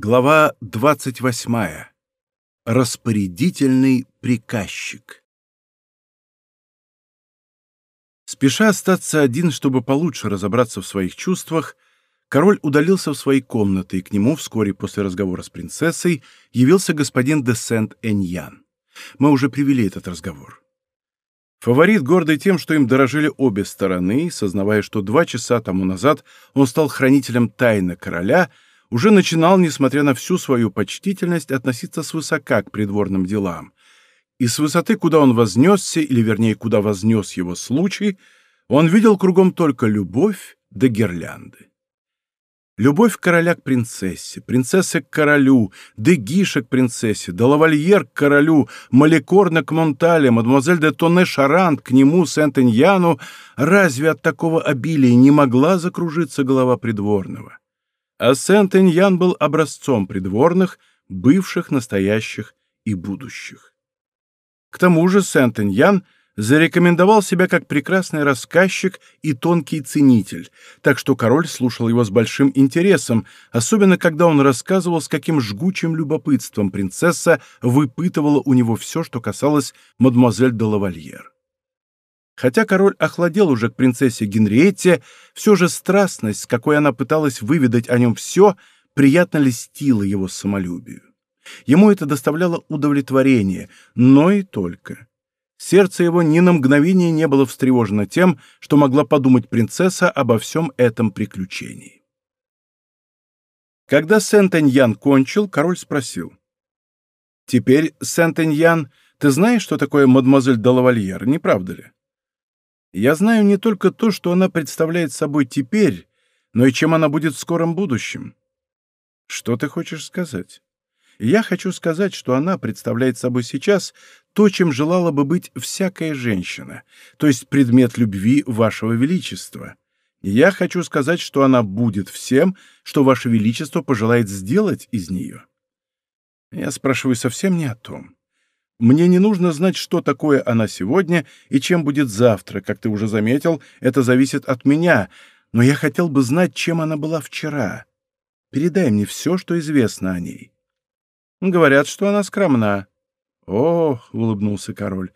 Глава 28. Распорядительный приказчик. Спеша остаться один, чтобы получше разобраться в своих чувствах, король удалился в свои комнаты, и к нему вскоре после разговора с принцессой явился господин де Сент-Эньян. Мы уже привели этот разговор. Фаворит, гордый тем, что им дорожили обе стороны, сознавая, что два часа тому назад он стал хранителем тайны короля — уже начинал, несмотря на всю свою почтительность, относиться свысока к придворным делам. И с высоты, куда он вознесся, или вернее, куда вознес его случай, он видел кругом только любовь да гирлянды. Любовь короля к принцессе, принцессы к королю, Дегиша к принцессе, да лавальер к королю, Маликорна к Монтале, мадемуазель де Тонне Шарант к нему, Сент-Эньяну, разве от такого обилия не могла закружиться голова придворного? А Сент-Эньян был образцом придворных, бывших, настоящих и будущих. К тому же Сент-Эньян зарекомендовал себя как прекрасный рассказчик и тонкий ценитель, так что король слушал его с большим интересом, особенно когда он рассказывал, с каким жгучим любопытством принцесса выпытывала у него все, что касалось мадемуазель де лавальер. Хотя король охладел уже к принцессе Генриетте, все же страстность, с какой она пыталась выведать о нем все, приятно льстила его самолюбию. Ему это доставляло удовлетворение, но и только. Сердце его ни на мгновение не было встревожено тем, что могла подумать принцесса обо всем этом приключении. Когда Сент-Эньян кончил, король спросил. «Теперь, Сент-Эньян, ты знаешь, что такое мадемуазель де лавальер, не правда ли?» Я знаю не только то, что она представляет собой теперь, но и чем она будет в скором будущем. Что ты хочешь сказать? Я хочу сказать, что она представляет собой сейчас то, чем желала бы быть всякая женщина, то есть предмет любви вашего величества. Я хочу сказать, что она будет всем, что ваше величество пожелает сделать из нее. Я спрашиваю совсем не о том. Мне не нужно знать, что такое она сегодня и чем будет завтра. Как ты уже заметил, это зависит от меня. Но я хотел бы знать, чем она была вчера. Передай мне все, что известно о ней. Говорят, что она скромна. О, улыбнулся король,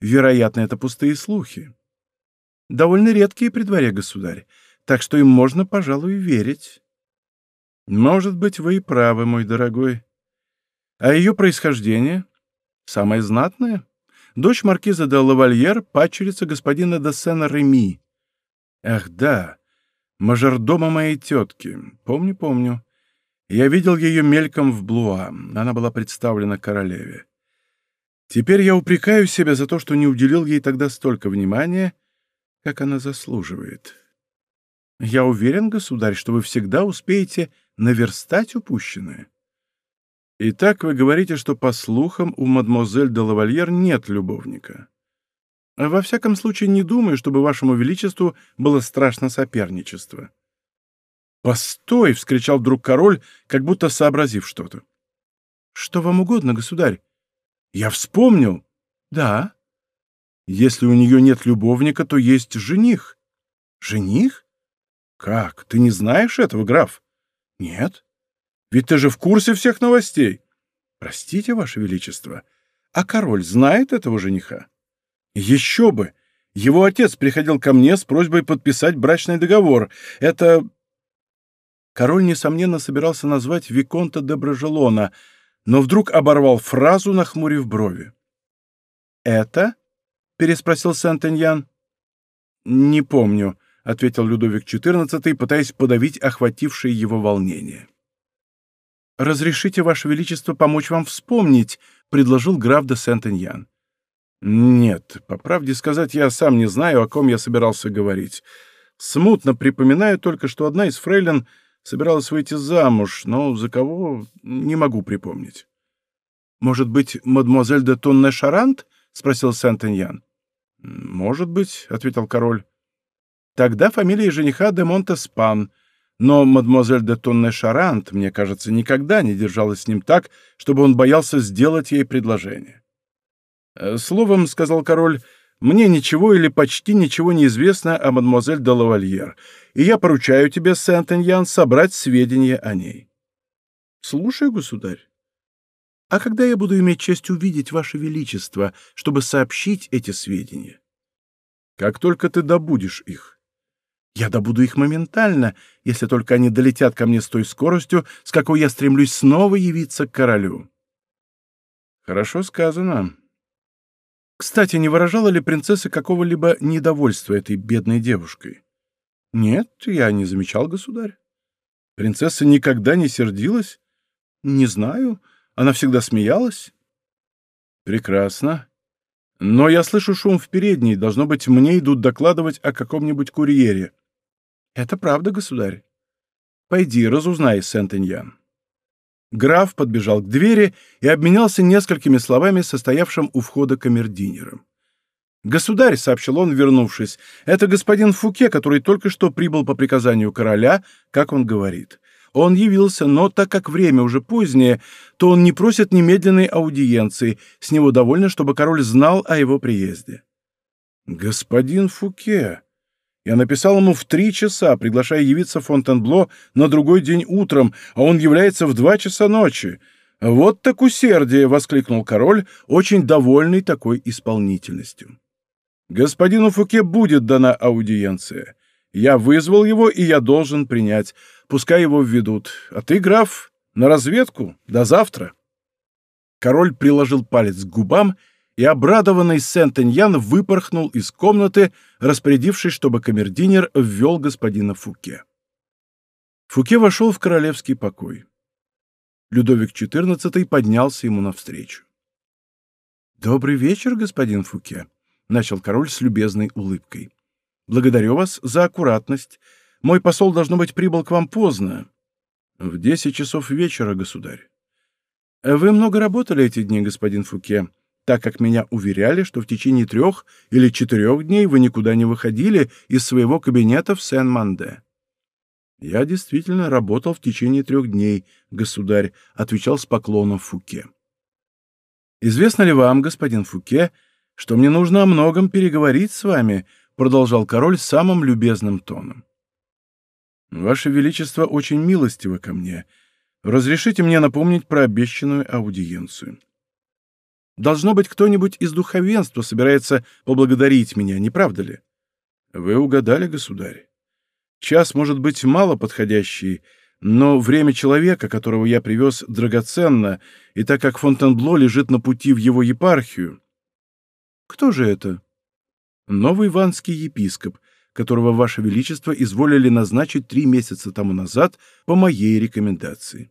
вероятно, это пустые слухи. Довольно редкие при дворе, государь, так что им можно, пожалуй, верить. Может быть, вы и правы, мой дорогой. А ее происхождение? Самая знатная? Дочь маркиза де Лавальер, падчерица господина де Сен-Реми. Ах, да, мажордома моей тетки. Помню, помню. Я видел ее мельком в Блуа. Она была представлена королеве. Теперь я упрекаю себя за то, что не уделил ей тогда столько внимания, как она заслуживает. Я уверен, государь, что вы всегда успеете наверстать упущенное. Итак, вы говорите, что, по слухам, у мадемуазель де лавальер нет любовника. Во всяком случае, не думаю, чтобы вашему величеству было страшно соперничество. «Постой!» — вскричал вдруг король, как будто сообразив что-то. «Что вам угодно, государь?» «Я вспомнил!» «Да». «Если у нее нет любовника, то есть жених». «Жених? Как? Ты не знаешь этого, граф?» «Нет». Ведь ты же в курсе всех новостей. Простите, Ваше Величество, а король знает этого жениха? Еще бы! Его отец приходил ко мне с просьбой подписать брачный договор. Это... Король, несомненно, собирался назвать Виконта де Брожелона, но вдруг оборвал фразу, нахмурив брови. «Это?» — переспросил Сент-Эньян. «Не помню», — ответил Людовик XIV, пытаясь подавить охватившее его волнение. «Разрешите, Ваше Величество, помочь вам вспомнить», — предложил граф де Сент-Эньян. «Нет, по правде сказать, я сам не знаю, о ком я собирался говорить. Смутно припоминаю только, что одна из фрейлин собиралась выйти замуж, но за кого — не могу припомнить». «Может быть, мадемуазель де Тонне Шарант?» — спросил Сент-Эньян. «Может быть», — ответил король. «Тогда фамилия жениха де Монтеспан», но мадемуазель де Тонне Шарант, мне кажется, никогда не держалась с ним так, чтобы он боялся сделать ей предложение. «Э, «Словом, — сказал король, — мне ничего или почти ничего не известно о мадемуазель де Лавальер, и я поручаю тебе, Сент-Эньян, собрать сведения о ней». Слушаю, государь. А когда я буду иметь честь увидеть Ваше Величество, чтобы сообщить эти сведения? Как только ты добудешь их. Я добуду их моментально, если только они долетят ко мне с той скоростью, с какой я стремлюсь снова явиться к королю. Хорошо сказано. Кстати, не выражала ли принцесса какого-либо недовольства этой бедной девушкой? Нет, я не замечал, государь. Принцесса никогда не сердилась? Не знаю. Она всегда смеялась. Прекрасно. Но я слышу шум в передней. Должно быть, мне идут докладывать о каком-нибудь курьере. Это правда, государь. Пойди, разузнай, Сент-Эньян. Граф подбежал к двери и обменялся несколькими словами состоявшим у входа камердинером. «Государь», — сообщил он, вернувшись, — «это господин Фуке, который только что прибыл по приказанию короля, как он говорит. Он явился, но так как время уже позднее, то он не просит немедленной аудиенции, с него довольно, чтобы король знал о его приезде». «Господин Фуке», я написал ему в три часа, приглашая явиться в Фонтенбло на другой день утром, а он является в два часа ночи. «Вот так усердие!» — воскликнул король, очень довольный такой исполнительностью. «Господину Фуке будет дана аудиенция. Я вызвал его, и я должен принять. Пускай его введут. А ты, граф, на разведку. До завтра». Король приложил палец к губам и обрадованный Сент-Эньян выпорхнул из комнаты, распорядившись, чтобы камердинер ввел господина Фуке. Фуке вошел в королевский покой. Людовик XIV поднялся ему навстречу. «Добрый вечер, господин Фуке», — начал король с любезной улыбкой. «Благодарю вас за аккуратность. Мой посол, должно быть, прибыл к вам поздно. В десять часов вечера, государь. Вы много работали эти дни, господин Фуке?» Так как меня уверяли, что в течение трех или четырех дней вы никуда не выходили из своего кабинета в Сен-Манде. «Я действительно работал в течение трех дней, государь», — отвечал с поклоном Фуке. «Известно ли вам, господин Фуке, что мне нужно о многом переговорить с вами?» — продолжал король самым любезным тоном. «Ваше Величество очень милостиво ко мне. Разрешите мне напомнить про обещанную аудиенцию». Должно быть, кто-нибудь из духовенства собирается поблагодарить меня, не правда ли? Вы угадали, государь. Час может быть мало подходящий, но время человека, которого я привез, драгоценно, и так как Фонтенбло лежит на пути в его епархию... Кто же это? Новый ванский епископ, которого Ваше Величество изволили назначить три месяца тому назад по моей рекомендации.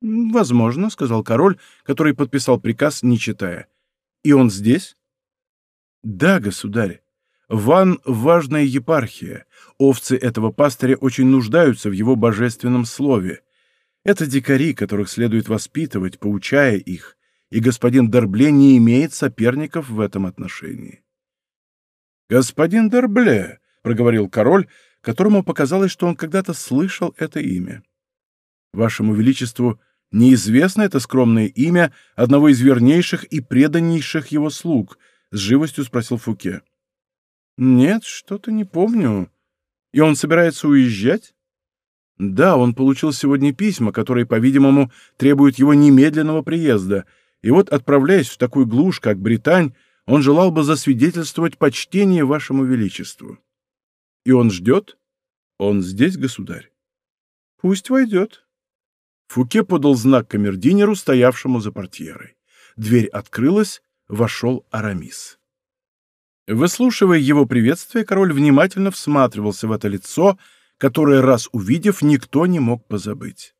«Возможно», — сказал король, который подписал приказ, не читая. «И он здесь?» «Да, государь. Ван — важная епархия. Овцы этого пастыря очень нуждаются в его божественном слове. Это дикари, которых следует воспитывать, поучая их, и господин Дербле не имеет соперников в этом отношении». «Господин Дербле», — проговорил король, которому показалось, что он когда-то слышал это имя. «Вашему Величеству Неизвестно это скромное имя одного из вернейших и преданнейших его слуг? С живостью спросил Фуке. Нет, что-то не помню. И он собирается уезжать? Да, он получил сегодня письма, которые, по-видимому, требуют его немедленного приезда. И вот, отправляясь в такую глушь, как Британь, он желал бы засвидетельствовать почтение вашему величеству. И он ждет? Он здесь, государь. Пусть войдет. Фуке подал знак камердинеру, стоявшему за портьерой. Дверь открылась, вошел Арамис. Выслушивая его приветствие, король внимательно всматривался в это лицо, которое, раз увидев, никто не мог позабыть.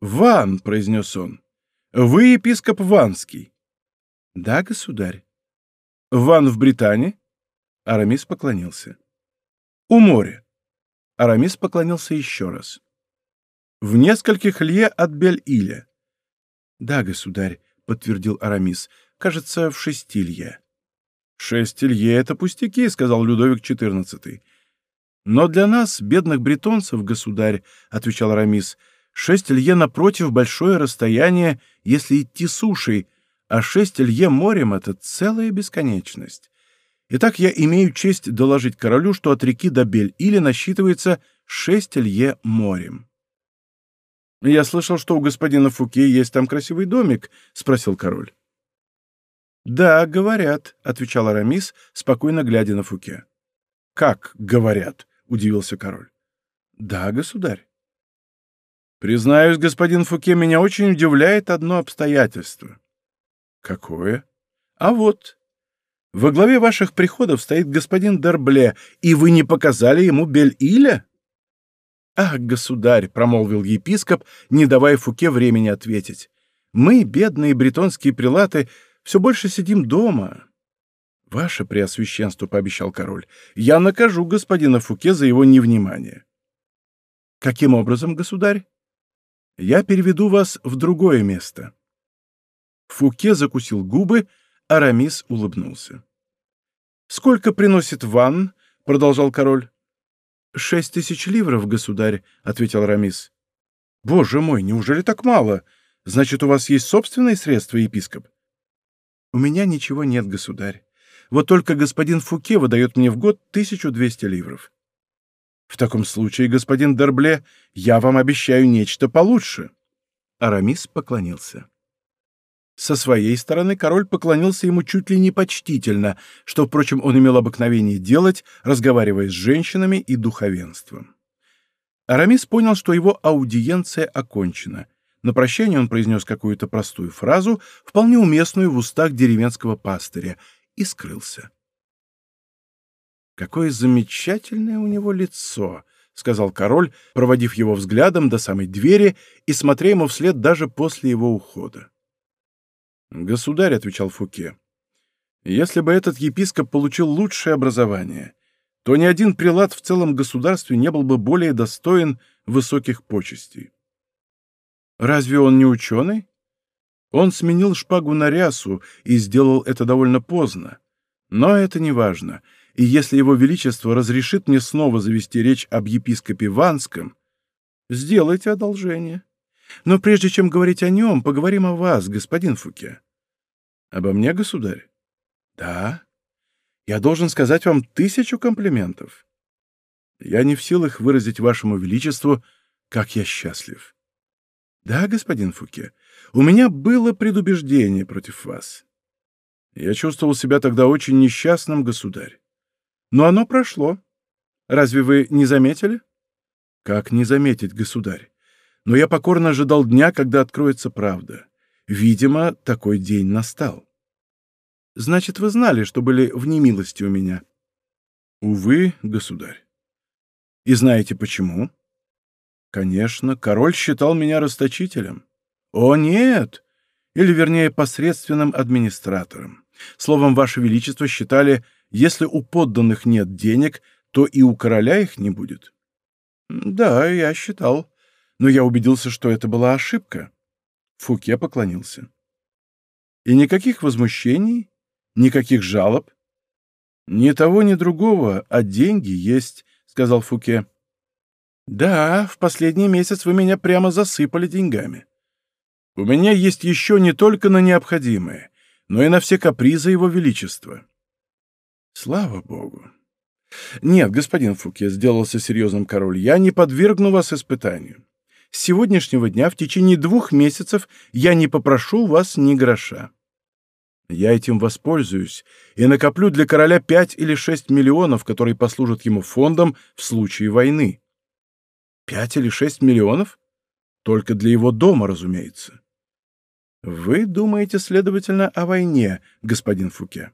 «Ван», — произнес он, — «вы епископ Ванский». «Да, государь». «Ван в Британии?» Арамис поклонился. «У моря». Арамис поклонился еще раз. В нескольких лье от Бель-Иля. Да, государь, подтвердил Арамис. Кажется, в шести лье. Шесть лье — это пустяки, сказал Людовик XIV. Но для нас, бедных бретонцев, государь, отвечал Арамис, шесть лье напротив большое расстояние, если идти сушей, а шесть лье морем — это целая бесконечность. Итак, я имею честь доложить королю, что от реки до Бель-Иля насчитывается шесть лье морем. «Я слышал, что у господина Фуке есть там красивый домик», — спросил король. «Да, говорят», — отвечал Арамис, спокойно глядя на Фуке. «Как говорят?» — удивился король. «Да, государь». «Признаюсь, господин Фуке, меня очень удивляет одно обстоятельство». «Какое?» «А вот. Во главе ваших приходов стоит господин Дербле, и вы не показали ему Бель-Иля?» «Ах, государь!» — промолвил епископ, не давая Фуке времени ответить. «Мы, бедные бретонские прилаты, все больше сидим дома». «Ваше Преосвященство», — пообещал король, — «я накажу господина Фуке за его невнимание». «Каким образом, государь?» «Я переведу вас в другое место». Фуке закусил губы, Арамис улыбнулся. «Сколько приносит ван?» — продолжал король. «Шесть тысяч ливров, государь», — ответил Рамис. «Боже мой, неужели так мало? Значит, у вас есть собственные средства, епископ?» «У меня ничего нет, государь. Вот только господин Фуке выдает мне в год 1200 ливров». «В таком случае, господин Дербле, я вам обещаю нечто получше». Арамис поклонился. Со своей стороны король поклонился ему чуть ли не почтительно, что, впрочем, он имел обыкновение делать, разговаривая с женщинами и духовенством. Арамис понял, что его аудиенция окончена. На прощание он произнес какую-то простую фразу, вполне уместную в устах деревенского пастыря, и скрылся. «Какое замечательное у него лицо!» — сказал король, проводив его взглядом до самой двери и смотря ему вслед даже после его ухода. «Государь», — отвечал Фуке, — «если бы этот епископ получил лучшее образование, то ни один прилад в целом государстве не был бы более достоин высоких почестей». «Разве он не ученый?» Он сменил шпагу на рясу и сделал это довольно поздно. Но это не важно, и если его величество разрешит мне снова завести речь об епископе Ванском, сделайте одолжение. Но прежде чем говорить о нем, поговорим о вас, господин Фуке. Обо мне, государь? Да. Я должен сказать вам тысячу комплиментов. Я не в силах выразить вашему величеству, как я счастлив. Да, господин Фуке, у меня было предубеждение против вас. Я чувствовал себя тогда очень несчастным, государь. Но оно прошло. Разве вы не заметили? Как не заметить, государь? Но я покорно ожидал дня, когда откроется правда. Видимо, такой день настал. Значит, вы знали, что были в немилости у меня? Увы, государь. И знаете почему? Конечно, король считал меня расточителем. О, нет! Или, вернее, посредственным администратором. Словом, Ваше Величество считали, если у подданных нет денег, то и у короля их не будет. Да, я считал но я убедился, что это была ошибка. Фуке поклонился. И никаких возмущений, никаких жалоб. Ни того, ни другого, а деньги есть, сказал Фуке. Да, в последний месяц вы меня прямо засыпали деньгами. У меня есть еще не только на необходимое, но и на все капризы его величества. Слава богу. Нет, господин Фуке, сделался серьезным король, я не подвергну вас испытанию. С сегодняшнего дня в течение двух месяцев я не попрошу вас ни гроша. Я этим воспользуюсь и накоплю для короля пять или шесть миллионов, которые послужат ему фондом в случае войны. Пять или шесть миллионов? Только для его дома, разумеется. Вы думаете, следовательно, о войне, господин Фуке.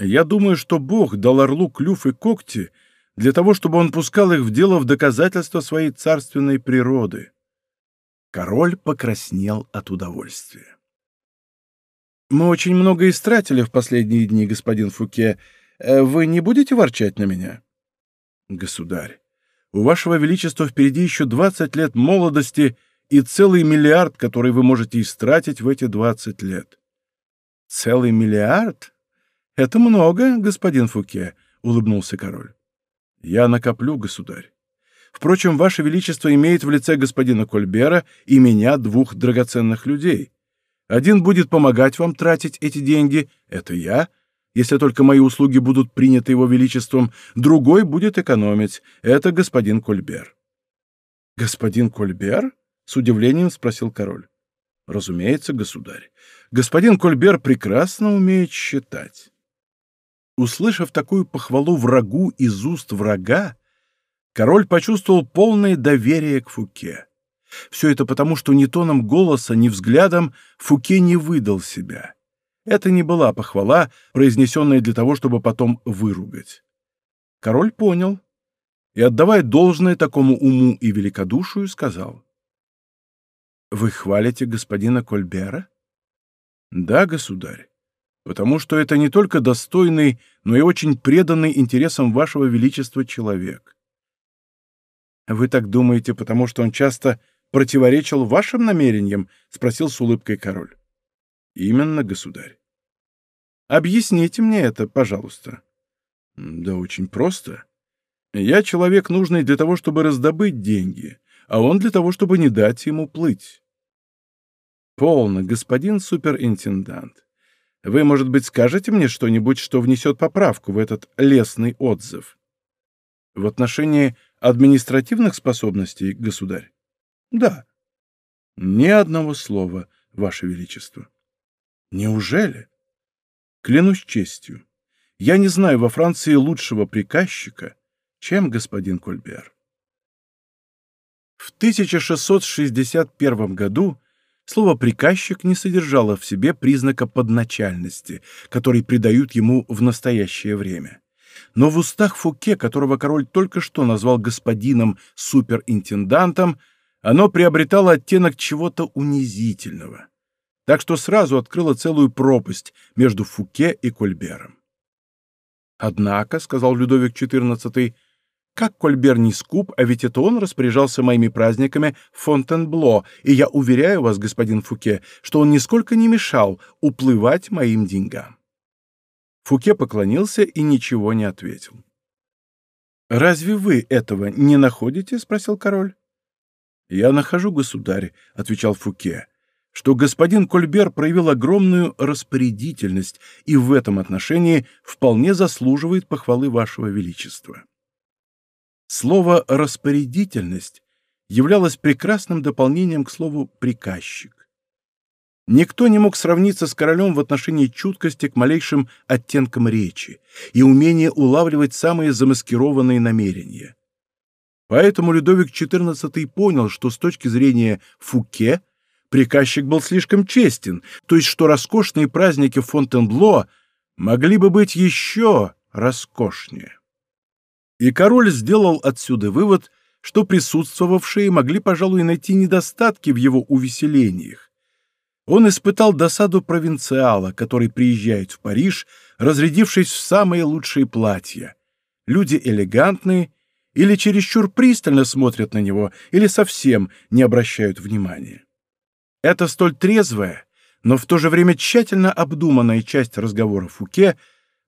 Я думаю, что Бог дал орлу клюв и когти для того, чтобы он пускал их в дело в доказательство своей царственной природы. Король покраснел от удовольствия. «Мы очень много истратили в последние дни, господин Фуке. Э, вы не будете ворчать на меня?» «Государь, у вашего величества впереди еще двадцать лет молодости и целый миллиард, который вы можете истратить в эти двадцать лет». «Целый миллиард? Это много, господин Фуке», — улыбнулся король. Я накоплю, государь. Впрочем, Ваше Величество имеет в лице господина Кольбера и меня двух драгоценных людей. Один будет помогать вам тратить эти деньги, это я, если только мои услуги будут приняты его величеством, другой будет экономить, это господин Кольбер. Господин Кольбер? — с удивлением спросил король. Разумеется, государь. Господин Кольбер прекрасно умеет считать. Услышав такую похвалу врагу из уст врага, король почувствовал полное доверие к Фуке. Все это потому, что ни тоном голоса, ни взглядом Фуке не выдал себя. Это не была похвала, произнесенная для того, чтобы потом выругать. Король понял и, отдавая должное такому уму и великодушию, сказал. «Вы хвалите господина Кольбера?» «Да, государь, потому что это не только достойный, но и очень преданный интересам вашего величества человек». «Вы так думаете, потому что он часто противоречил вашим намерениям?» — спросил с улыбкой король. «Именно, государь». «Объясните мне это, пожалуйста». «Да очень просто. Я человек, нужный для того, чтобы раздобыть деньги, а он для того, чтобы не дать ему плыть». «Полно, господин суперинтендант. Вы, может быть, скажете мне что-нибудь, что внесет поправку в этот лесный отзыв?» «В отношении административных способностей, государь?» «Да». «Ни одного слова, Ваше Величество». «Неужели?» «Клянусь честью, я не знаю во Франции лучшего приказчика, чем господин Кольбер». В 1661 году слово «приказчик» не содержало в себе признака подначальности, который придают ему в настоящее время. Но в устах Фуке, которого король только что назвал господином суперинтендантом, оно приобретало оттенок чего-то унизительного. Так что сразу открыло целую пропасть между Фуке и Кольбером. «Однако», — сказал Людовик XIV, — «как Кольбер не скуп, а ведь это он распоряжался моими праздниками в Фонтенбло, и я уверяю вас, господин Фуке, что он нисколько не мешал уплывать моим деньгам». Фуке поклонился и ничего не ответил. «Разве вы этого не находите?» — спросил король. «Я нахожу, государь», — отвечал Фуке, «что господин Кольбер проявил огромную распорядительность и в этом отношении вполне заслуживает похвалы вашего величества». Слово «распорядительность» являлось прекрасным дополнением к слову «приказчик». Никто не мог сравниться с королем в отношении чуткости к малейшим оттенкам речи и умения улавливать самые замаскированные намерения. Поэтому Людовик XIV понял, что с точки зрения Фуке приказчик был слишком честен, то есть что роскошные праздники Фонтенбло могли бы быть еще роскошнее. И король сделал отсюда вывод, что присутствовавшие могли, пожалуй, найти недостатки в его увеселениях. Он испытал досаду провинциала, который приезжает в Париж, разрядившись в самые лучшие платья. Люди элегантные или чересчур пристально смотрят на него, или совсем не обращают внимания. Это столь трезвая, но в то же время тщательно обдуманная часть разговора Фуке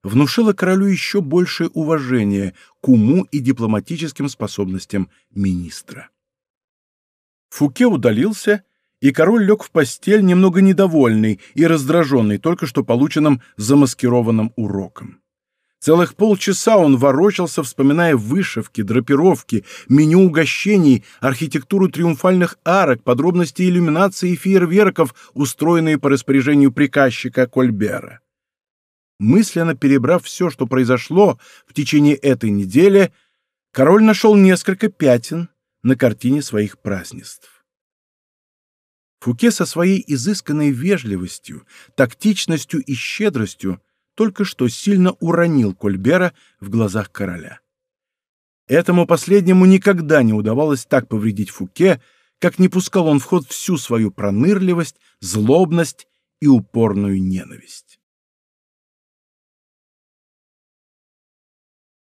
внушила королю еще большее уважение к уму и дипломатическим способностям министра. Фуке удалился, и король лег в постель немного недовольный и раздраженный только что полученным замаскированным уроком. Целых полчаса он ворочался, вспоминая вышивки, драпировки, меню угощений, архитектуру триумфальных арок, подробности иллюминации и фейерверков, устроенные по распоряжению приказчика Кольбера. Мысленно перебрав все, что произошло в течение этой недели, король нашел несколько пятен на картине своих празднеств. Фуке со своей изысканной вежливостью, тактичностью и щедростью только что сильно уронил Кольбера в глазах короля. Этому последнему никогда не удавалось так повредить Фуке, как не пускал он в ход всю свою пронырливость, злобность и упорную ненависть.